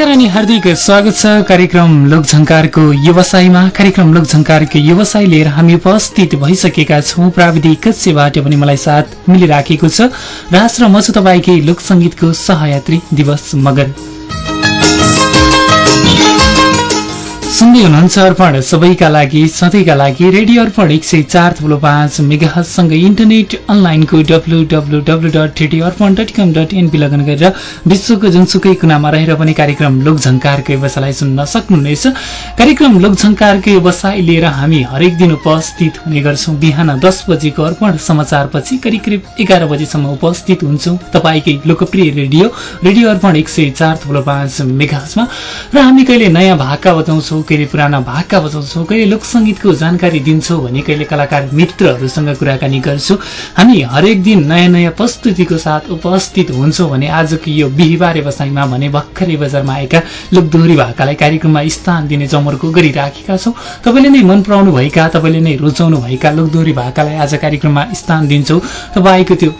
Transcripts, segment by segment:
नमस्कार अनि हार्दिक स्वागत छ कार्यक्रम लोकझङ्कारको व्यवसायमा। कार्यक्रम लोकझङ्कारको व्यवसाय लिएर हामी उपस्थित भइसकेका छौँ। प्राविधिक कक्षबाट पनि मलाई साथ मिलिराखेको छ। राज र म छु तपाईँकै लोकसङ्गीतको सहयात्री दिवस मगर। सुन्दै हुनुहुन्छ अर्पण। सबैका लागि सधैँका लागि रेडियो अर्पण एक सय चार थुलो पाँच मेगासँगै इन्टरनेट अनलाइनको W W W dot radio Arpan dot com dot NP login गरेर विश्वको जुनसुकै कुनामा रहेर पनि कार्यक्रम लोकझङ्कारको व्यवसायलाई सुन्न सक्नुहुनेछ। कार्यक्रम लोकझङ्कारको व्यवसाय लिएर हामी हरेक दिन उपस्थित हुने गर्छौँ। बिहान दस बजेको अर्पण समाचारपछि करिब करिब एघार बजीसम्म उपस्थित हुन्छौँ। तपाईँकै लोकप्रिय रेडियो रेडियो अर्पण एक सय चार पाँच र हामी कहिले नयाँ भाका बताउँछौँ कहिले पुराना भाका बजाउँछौँ कहिले लोकसङ्गीतको जानकारी दिन्छौँ भने कहिले कलाकार मित्रहरूसँग कुराकानी गर्छौँ। हामी हरेक दिन नयाँ नयाँ प्रस्तुतिको साथ उपस्थित हुन्छौँ भने आजको यो बिहिबार व्यवसायमा भने भर्खरै बजारमा आएका लोकदोहोरी भाकालाई कार्यक्रममा स्थान दिने जमर्को गरिराखेका छौँ। तपाईँले नै मन पराउनु भएका तपाईँले नै रुचाउनु भएका लोकदोहोरी भाकालाई आज कार्यक्रममा स्थान दिन्छौँ। तपाईँको त्यो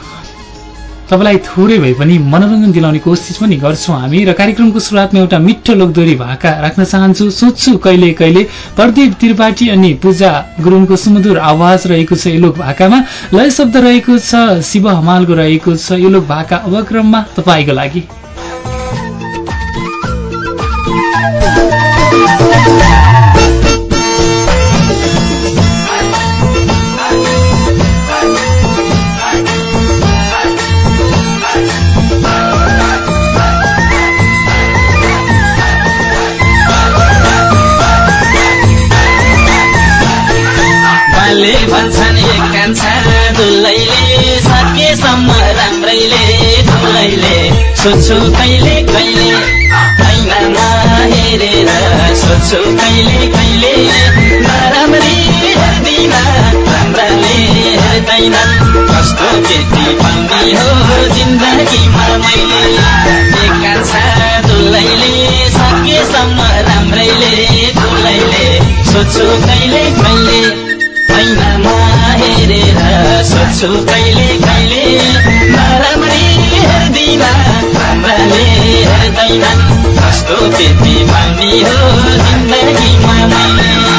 तपाईँलाई थोरै भए पनि मनोरञ्जन दिलाउने कोसिस पनि गर्छौँ हामी र कार्यक्रमको सुरुवातमा एउटा मिठो लोकदोरी भाका राख्न चाहन्छु। सोध्छु कहिले कहिले प्रदीप त्रिपाठी अनि पूजा गुरुङको सुमधुर आवाज रहेको छ यो लोक भाकामा लय शब्द रहेको छ शिव हमालको रहेको छ यो लोक भाका अवक्रममा तपाईँको लागि। सोध्छु कहिले कहिले ऐनामा हेरेर सोध्छु कहिले कहिले नराम्री हेर्दिन कस्तो केटी पाउने हो जिन्दगीमा मैले। कान्छा दुलैले सकेसम्म राम्रैले दुलैले सोध्छु कहिले कहिले ऐनामा हेरेर सोध्छु कहिले कहिले हेर्दैन कस्तो त्यति पानी हो जिन्दगीमा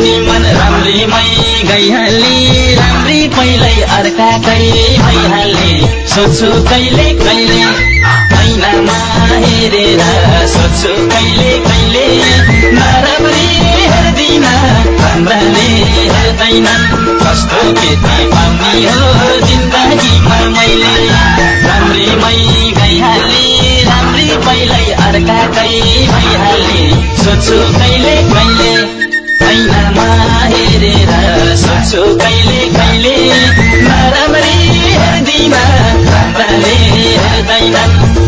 बैमानी मन राम्रीमै गइहाली राम्री पहिल्यै अर्काकै भइहाले। सोध्छु कहिले कहिले ऐनामा हेरेर सोध्छु कहिले कहिले नराम्री हेर्दिन राम्राले हेर्दैन। कस्तो केटी पाउने हो जिन्दगीमा मैले। राम्रीमै गइहाली राम्री पहिल्यै अर्काकै भइहाले। सोध्छु कहिले कहिले ऐनामा हेरेर सोध्छु कहिले कहिले नराम्री हेर्दिन राम्राले हेर्दैन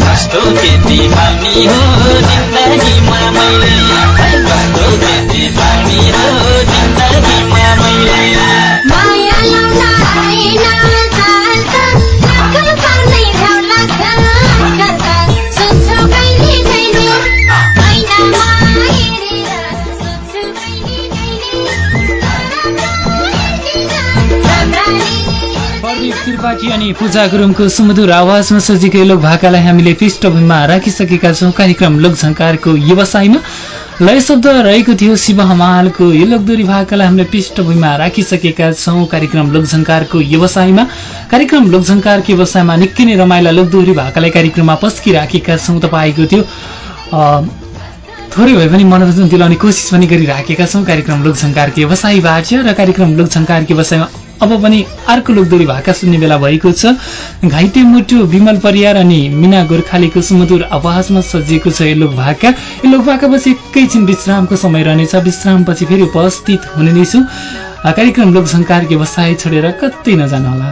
कस्तो केटी पाउने हो जिन्दगीमा मैले कस्तो केटी पाउने हो जिन्दगीमा मैले त्रिपाठी अनि पूजा गुरुङको सुमधुर आवाजमा सजिएको लोक भाकालाई हामीले पृष्ठभूमिमा राखिसकेका छौँ। कार्यक्रम लोकझङ्कारको व्यवसायमा लय शब्द रहेको थियो। शिव हमालको यो लोकदोरी भाकालाई हामीले पृष्ठभूमिमा राखिसकेका छौँ। कार्यक्रम लोकझङ्कारको व्यवसायमा कार्यक्रम लोकझङ्कारको व्यवसायमा निकै नै रमाइला लोकदोरी भाकालाई कार्यक्रममा पस्किराखेका छौँ तपाईँको त्यो थोरै भए पनि मनोरञ्जन दिलाउने कोसिस पनि गरिराखेका छौँ। कार्यक्रम लोकझङ्कारको व्यवसायबाट र कार्यक्रम लोकझङ्कारको व्यवसायमा अब पनि अर्को लोकदोरी भाका सुन्ने बेला भएको छ। घाइते मुटु विमल परियार अनि मिना गोर्खालीको सुमधुर आवाजमा सजिएको छ यो लोक भाका यो लोक भाकापछि एकैछिन विश्रामको समय रहनेछ। विश्रामपछि फेरि उपस्थित हुने नै छु। कार्यक्रम लोकझङ्कारको व्यवसाय छोडेर कतै नजानुहोला।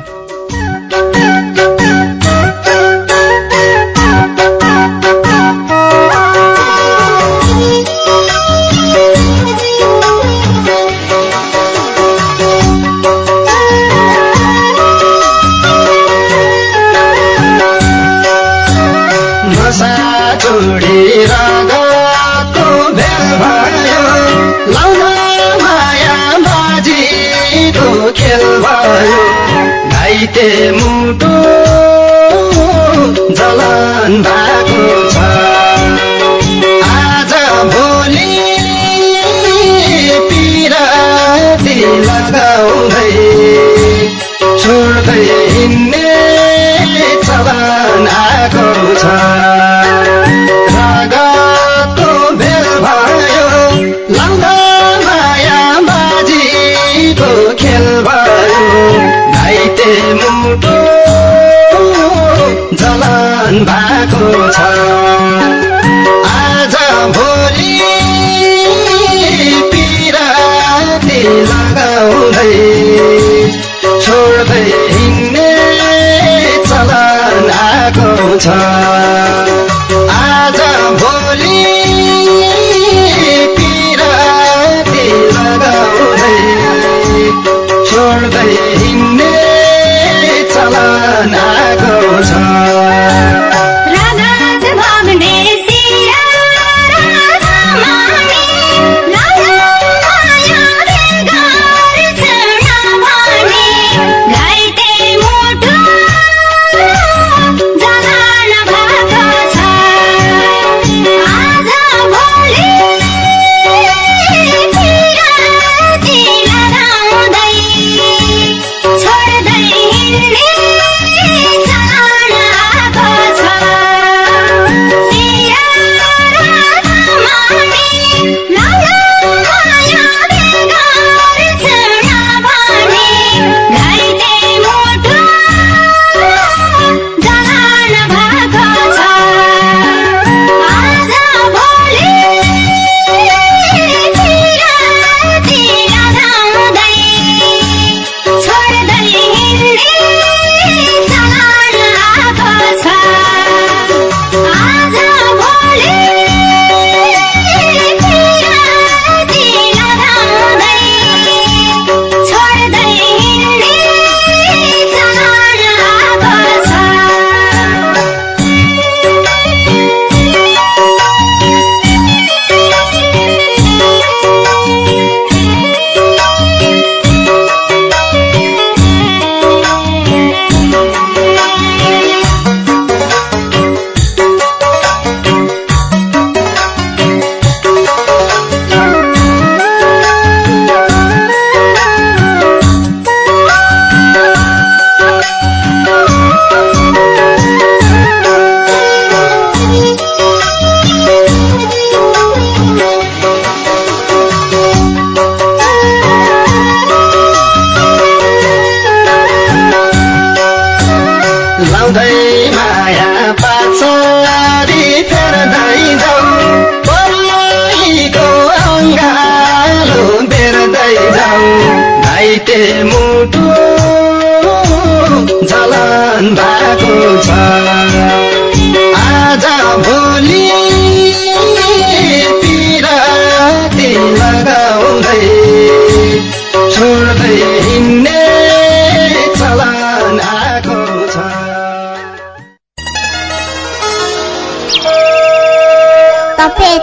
छोड्दै हिँड्ने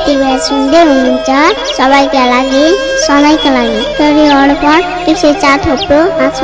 बेला सुन्दै हुनुहुन्छ। सबैका लागि सधैँका लागि। एक सय चार थोप्रो पाँच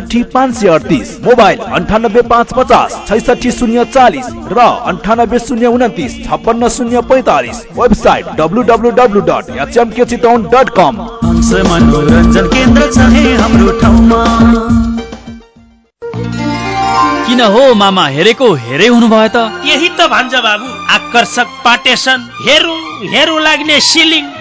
एकसठी पाँच सय अडतिस मोबाइल अन्ठानब्बे पाँच पचास छैसठी शून्य चालिस र अन्ठानब्बे शून्य उन्तिस छप्पन्न शून्य पैतालिस website W W W dot HMK Chitwan dot com. Hans मनोरञ्जन केन्द्र छ है हाम्रो ठाउँमा। किन हो मामा हेरेको हेरै हुनुभयो त? यही त भन्छ बाबु। आकर्षक पाटेसन। हेरौँ हेरौँ लाग्ने सिलिङ।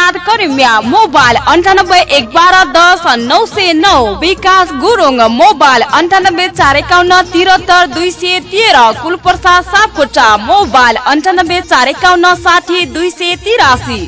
इनाद करिमिया। मोबाइल अन्ठानब्बे एक बाह्र दस नौ सय नौ। विकास गुरुङ मोबाइल अन्ठानब्बे चार एकाउन्न तिहत्तर दुई सय तेह्र। कुलप्रसाद सापकोटा मोबाइल अन्ठानब्बे चार एकाउन्न साठी दुई सय तिरासी।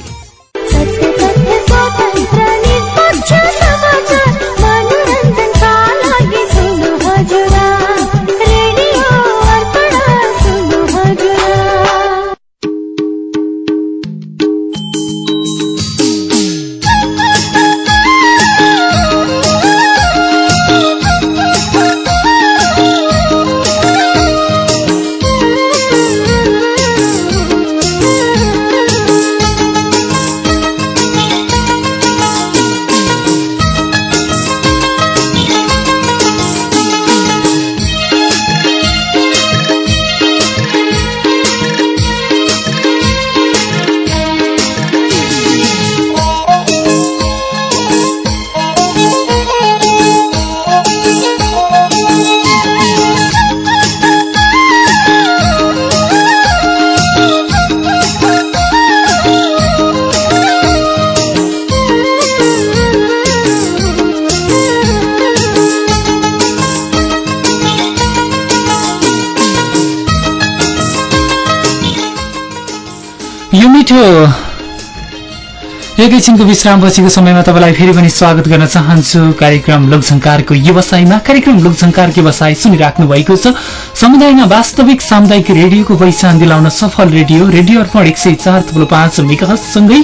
यो मिठो एकैछिनको विश्रामपछिको समयमा तपाईँलाई फेरि पनि स्वागत गर्न चाहन्छु। कार्यक्रम लोकझङ्कारको व्यवसायमा। कार्यक्रम लोकझङ्कार व्यवसाय सुनिराख्नु भएको छ। समुदायमा वास्तविक सामुदायिक रेडियोको पहिचान दिलाउन सफल रेडियो रेडियो अर्पण एक सय चार थुप्रो पाँच मेगासँगै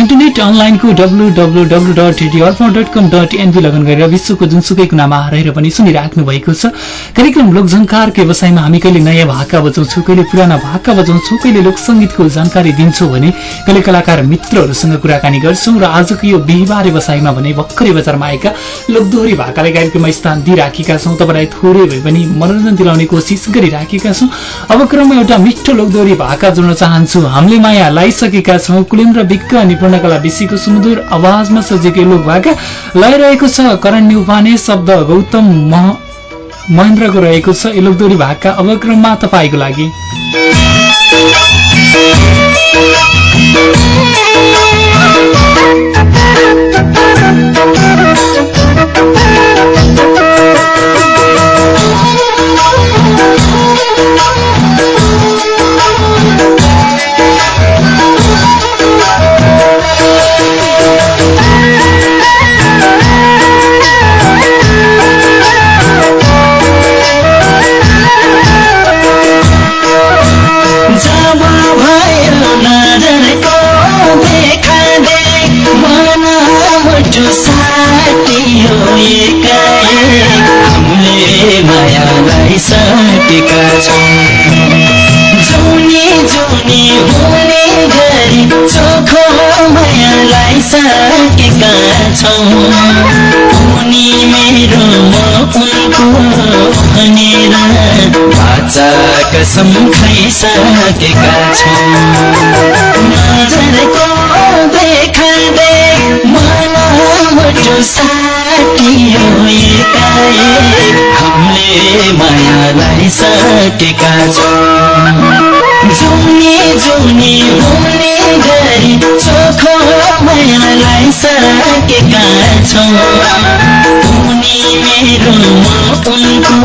इन्टरनेट अनलाइनको W W W dot radio Arpan dot com dot NP log on गरेर विश्वको जुनसुकै कुनामा रहेर पनि सुनिराख्नु भएको छ। कार्यक्रम लोकझङ्कारको व्यवसायमा हामी कहिले नयाँ भाका बजाउँछौँ कहिले पुराना भाका बजाउँछौँ कहिले लोकसङ्गीतको जानकारी दिन्छौँ भने कहिले कलाकार मित्रहरूसँग कुराकानी गर्छौँ र आजको यो बिहिबार व्यवसायमा भने भर्खरै बजारमा आएका लोकदोहोरी भाकालाई कार्यक्रममा स्थान दिइराखेका छौँ। तपाईँलाई थोरै भए पनि मनोरञ्जन दिलाउने कोसिस गरिराखेका छौँ। अब क्रममा एउटा मिठो लोकदोहोरी भाका जोड्न चाहन्छु। हामीले माया लाइसकेका छौँ। कुलेन्द्र विज्ञ अनि पूर्णकला विषीको सुमधुर आवाजमा सजिएको लोक भाका लैरहेको छ। करण न्युपाने शब्द गौतम मह महेन्द्रको रहेको छ यो लोकदोहोरी भाका अब क्रममा तपाईँको लागि। Thank you. कसम खाइसकेका छौँ। नजरको देखा दे मन मेरो साटियो हामीले मायालाई सटेका छौँ। जुनी जुनी हुने गरी चोखो सकेका छौँ मेरो उनको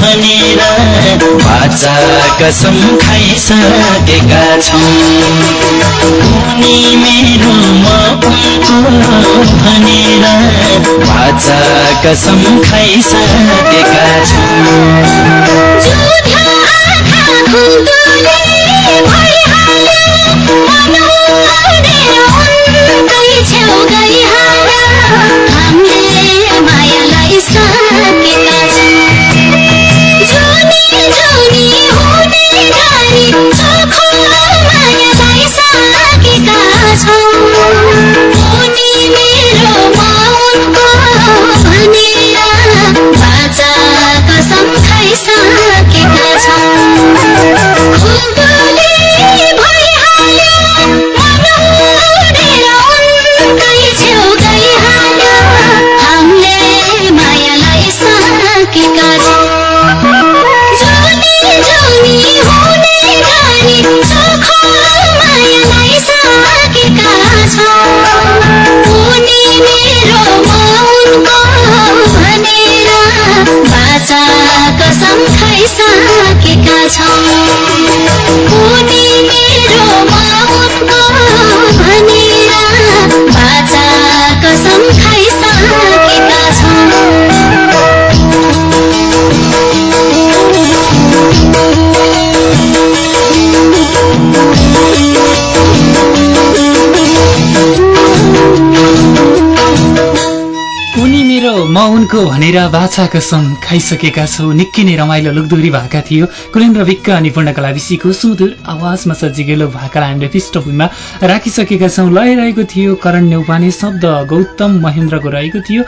भनेर बाचा कसम खाइसकेका छौँ उनी मेरो उनको भनेर बाचा कसम खाइसकेका 求个依靠 उनको भनेर बाछा कसम खाइसकेका छौ। निकै नै रमाइलो लुकदोरी भाका थियो। कुलेन्द्र विक्क अनि पूर्णकला विषीको सुमधुर आवाजमा सजिगेलो भाकालाई हामीले पृष्ठभूमिमा राखिसकेका छौँ। लयरहेको थियो करण नेउपाने शब्द गौतम महेन्द्रको रहेको थियो।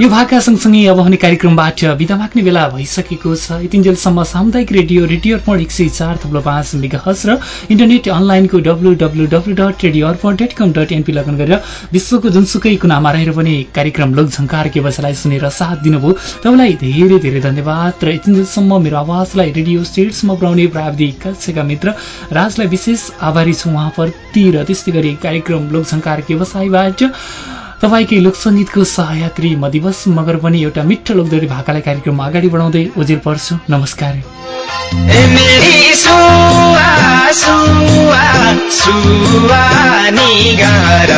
यो भाका सँगसँगै अब हुने कार्यक्रमबाट बिदा माग्ने बेला भइसकेको छ। यतिन्जेलसम्म सामुदायिक रेडियो रेडियो अर्पण एक सय चार थप्लो पाँच मेगाहज र इन्टरनेट अनलाइनको W W W dot radio Arpan dot com dot NP log on गरेर विश्वको जुनसुकै कुनामा रहेर पनि कार्यक्रम लोकझङ्कार के बसालाई सुनेर साथ दिनुभयो। तपाईँलाई धेरै धेरै धन्यवाद र यतिन्जेलसम्म मेरो आवाजलाई रेडियो सेट्समा पुर्याउने प्राविधिक कक्षका मित्र राजलाई विशेष आभारी छु उहाँप्रति र त्यस्तै गरी कार्यक्रम लोकझङ्कार व्यवसायबाट तपाईँकै लोकसङ्गीतको सहयात्री म दिवस मगर पनि एउटा मिठो लोकदोरी भाकालाई कार्यक्रममा अगाडि बढाउँदै ओजेल पर्छु। नमस्कार। ए मेरी सुआ सुआ सुआ निगार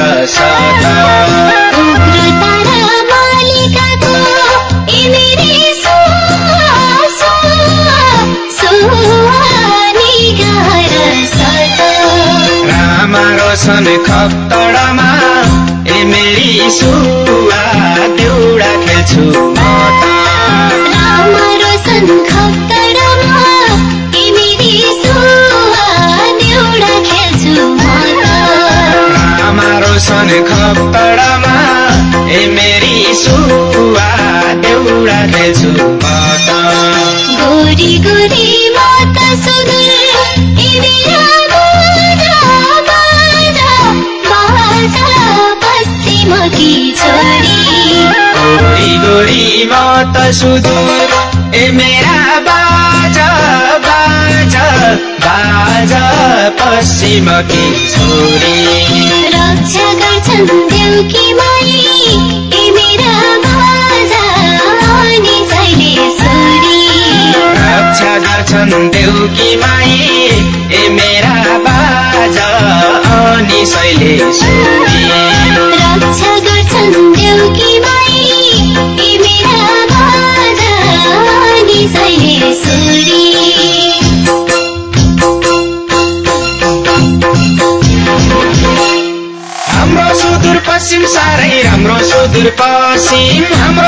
रोशन खप्तडमा ए मेरी सुआ देउडा खेल्छु म त। राम रोशन खप्तडमा मेरी सुआ देउडा खेल्छु म त गोरी गोरी माता सुन्दर ए मेरा बाजा बाजा बाजा पश्चिमकी छोरी। गोरी गोरी म त सुदूर ए मेरा बाजा बाजा बाजा पश्चिमकी छोरी। रक्षा गर्छन् देउकी माई गर्छन् देउकी माई ए मेरा बाजा अनि शैले रक्षा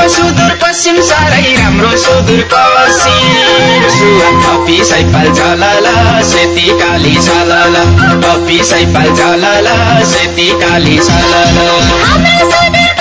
सुदूर पश्चिम साह्रै राम्रो सुदूर पश्चिम कपी सैपाल झलल सेती काली झलल। सेती काली झलल। सेती काली झलल। सेती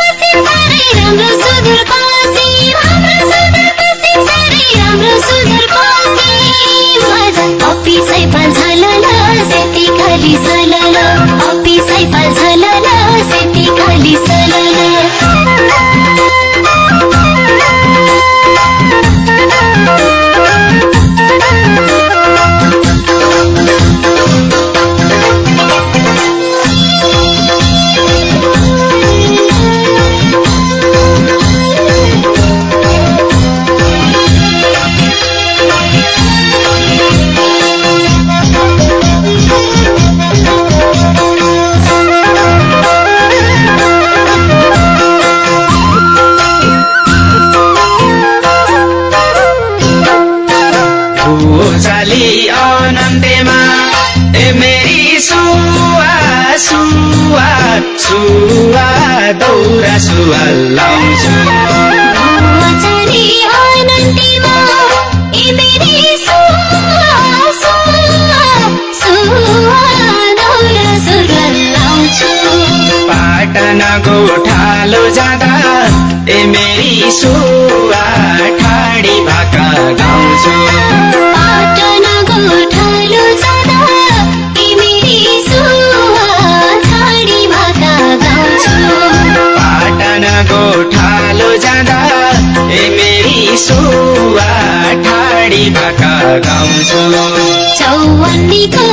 ए मेरी सुवा ठाडी भाका गाउँछु। जाँदा ए मेरी सुवा ठाडी भाका गाउँछु। पाटना गोठालो जाँदा ए मेरी सुवा ठाडी भाका गाउँछु। चौवन्नीको